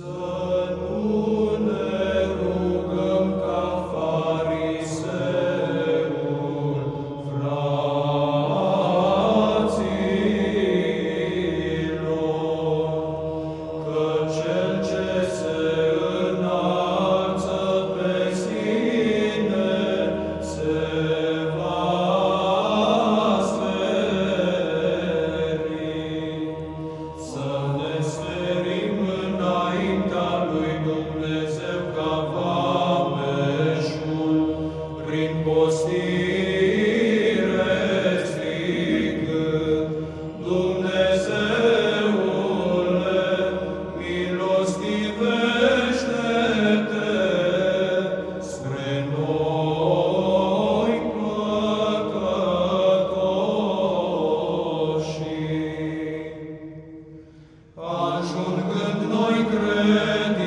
Să nu ne rugăm. Paschon gând noi credincioși,